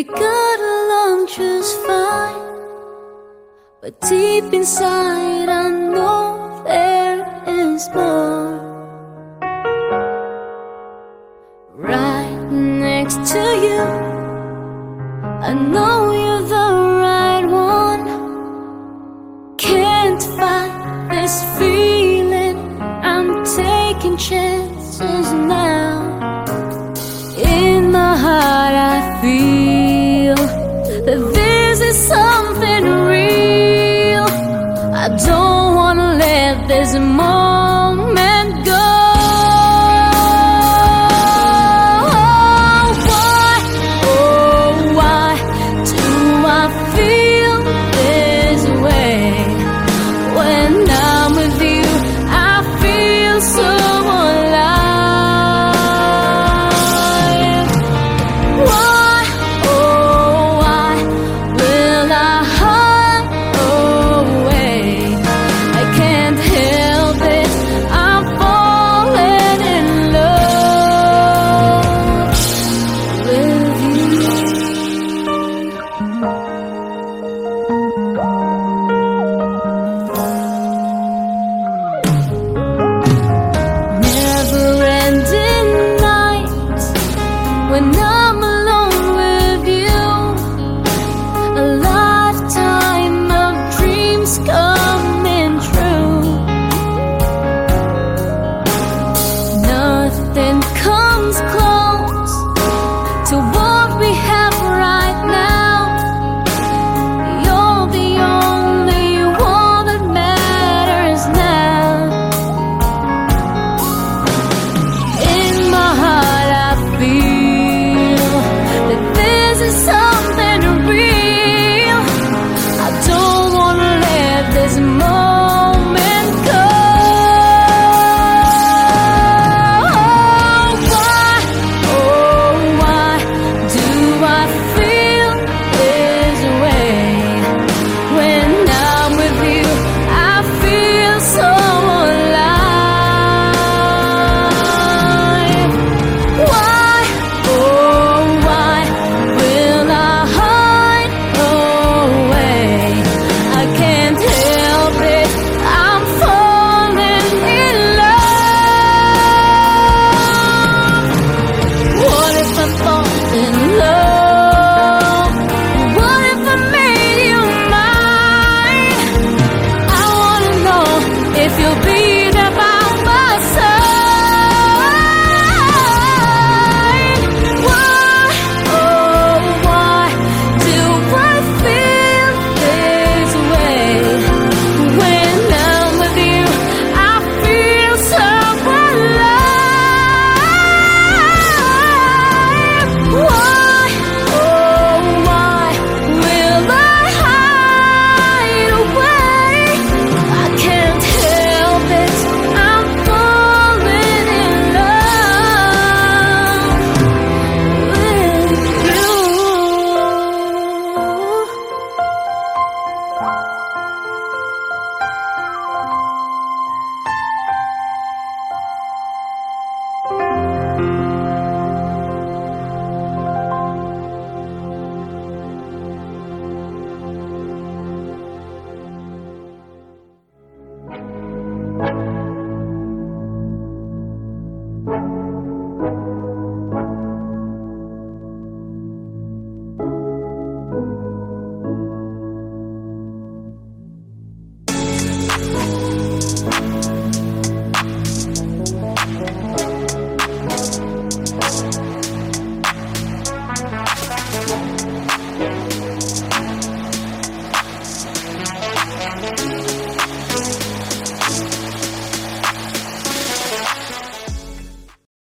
We got along just fine. But deep inside, I know there is more. Right next to you, I know you're the right one. Can't fight this feeling. I'm taking chances now.